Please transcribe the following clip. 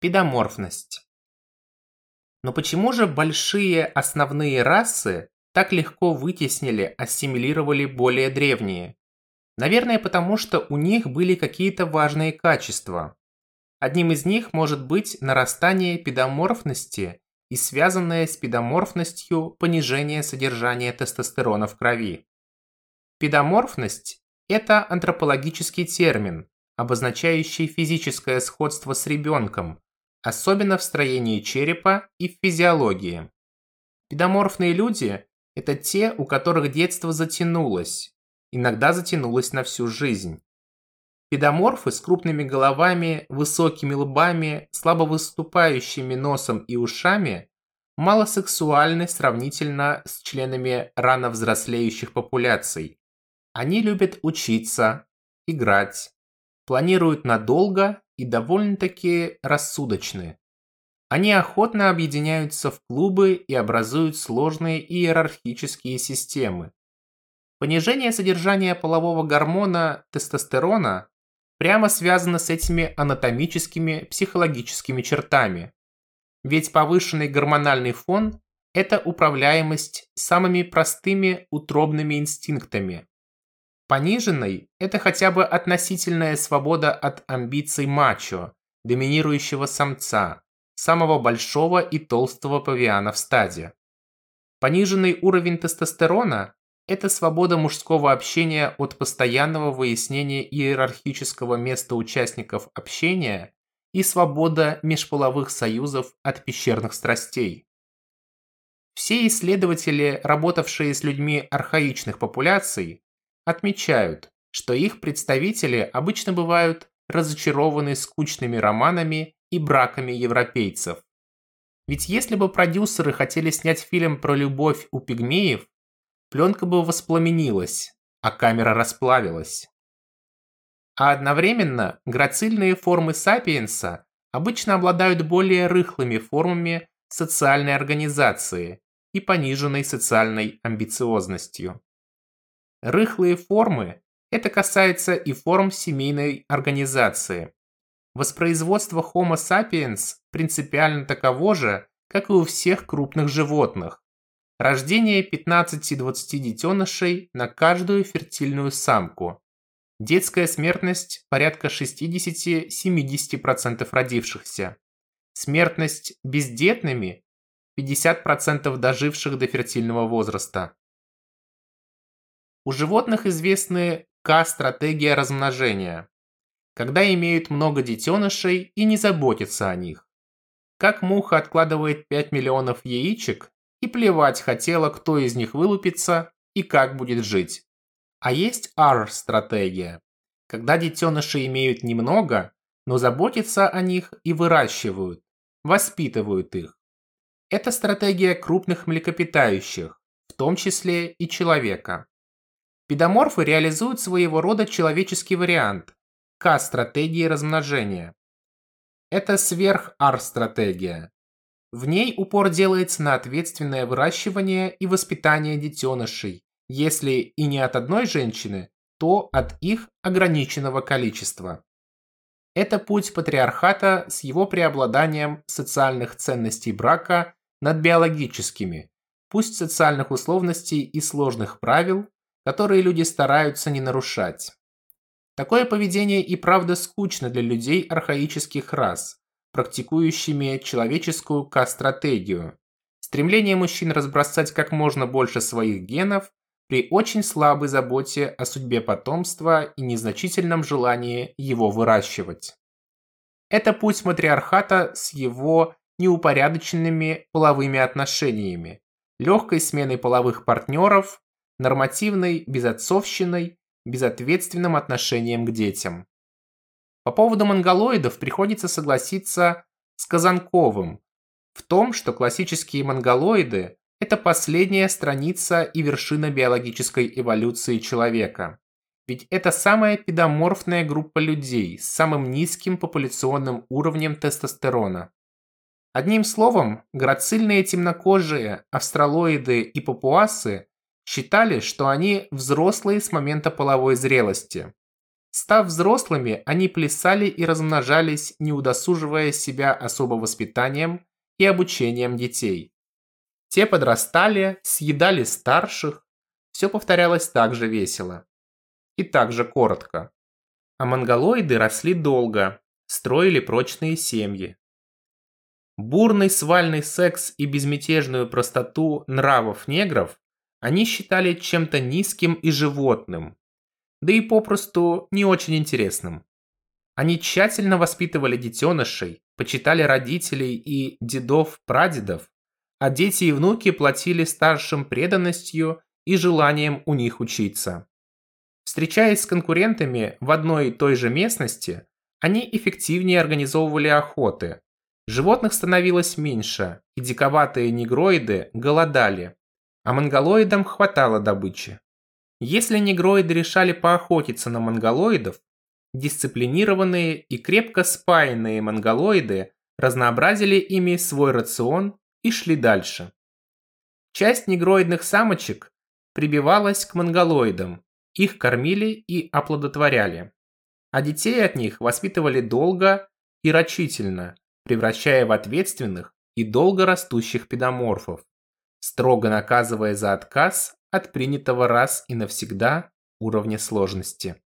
Педоморфность. Но почему же большие основные расы так легко вытеснили, ассимилировали более древние? Наверное, потому что у них были какие-то важные качества. Одним из них может быть нарастание педоморфности и связанное с педоморфностью понижение содержания тестостерона в крови. Педоморфность – это антропологический термин, обозначающий физическое сходство с ребенком, особенно в строении черепа и в физиологии. Педоморфные люди – это те, у которых детство затянулось, иногда затянулось на всю жизнь. Педоморфы с крупными головами, высокими лбами, слабо выступающими носом и ушами мало сексуальны сравнительно с членами рано взрослеющих популяций. Они любят учиться, играть, планируют надолго и довольно-таки рассудочны. Они охотно объединяются в клубы и образуют сложные иерархические системы. Понижение содержания полового гормона тестостерона прямо связано с этими анатомическими психологическими чертами. Ведь повышенный гормональный фон – это управляемость самыми простыми утробными инстинктами, Пониженной – это хотя бы относительная свобода от амбиций мачо, доминирующего самца, самого большого и толстого павиана в стаде. Пониженный уровень тестостерона – это свобода мужского общения от постоянного выяснения иерархического места участников общения и свобода межполовых союзов от пещерных страстей. Все исследователи, работавшие с людьми архаичных популяций, отмечают, что их представители обычно бывают разочарованы скучными романами и браками европейцев. Ведь если бы продюсеры хотели снять фильм про любовь у пигмеев, пленка бы воспламенилась, а камера расплавилась. А одновременно грацильные формы сапиенса обычно обладают более рыхлыми формами социальной организации и пониженной социальной амбициозностью. Рыхлые формы – это касается и форм семейной организации. Воспроизводство Homo sapiens принципиально таково же, как и у всех крупных животных. Рождение 15-20 детенышей на каждую фертильную самку. Детская смертность порядка 60-70% родившихся. Смертность бездетными 50% доживших до фертильного возраста. У животных известны К-стратегия размножения, когда имеют много детенышей и не заботятся о них. Как муха откладывает 5 миллионов яичек и плевать хотела, кто из них вылупится и как будет жить. А есть R-стратегия, когда детеныши имеют немного, но заботятся о них и выращивают, воспитывают их. Это стратегия крупных млекопитающих, в том числе и человека. Педоморфы реализуют своего рода человеческий вариант – К-стратегии размножения. Это сверх-ар-стратегия. В ней упор делается на ответственное выращивание и воспитание детенышей, если и не от одной женщины, то от их ограниченного количества. Это путь патриархата с его преобладанием социальных ценностей брака над биологическими, пусть социальных условностей и сложных правил, которые люди стараются не нарушать. Такое поведение и правда скучно для людей архаических рас, практикующими человеческую К-стратегию. Стремление мужчин разбросать как можно больше своих генов при очень слабой заботе о судьбе потомства и незначительном желании его выращивать. Это путь матриархата с его неупорядоченными половыми отношениями, легкой сменой половых партнеров нормативной безотцовщиной, безответственным отношением к детям. По поводу монголоидов приходится согласиться с Казанковым в том, что классические монголоиды – это последняя страница и вершина биологической эволюции человека. Ведь это самая педоморфная группа людей с самым низким популяционным уровнем тестостерона. Одним словом, грацильные темнокожие, австралоиды и папуасы считали, что они взрослые с момента половой зрелости. Став взрослыми, они плясали и размножались, не удосуживая себя особо воспитанием и обучением детей. Те подрастали, съедали старших, все повторялось так же весело. И так же коротко. А монголоиды росли долго, строили прочные семьи. Бурный свальный секс и безмятежную простоту нравов негров они считали чем-то низким и животным, да и попросту не очень интересным. Они тщательно воспитывали детенышей, почитали родителей и дедов-прадедов, а дети и внуки платили старшим преданностью и желанием у них учиться. Встречаясь с конкурентами в одной и той же местности, они эффективнее организовывали охоты. Животных становилось меньше, и диковатые негроиды голодали, а монголоидам хватало добычи. Если негроиды решали поохотиться на монголоидов, дисциплинированные и крепко спаянные монголоиды разнообразили ими свой рацион и шли дальше. Часть негроидных самочек прибивалась к монголоидам, их кормили и оплодотворяли. А детей от них воспитывали долго и рачительно, превращая в ответственных и долго растущих педоморфов, строго наказывая за отказ от принятого раз и навсегда уровня сложности.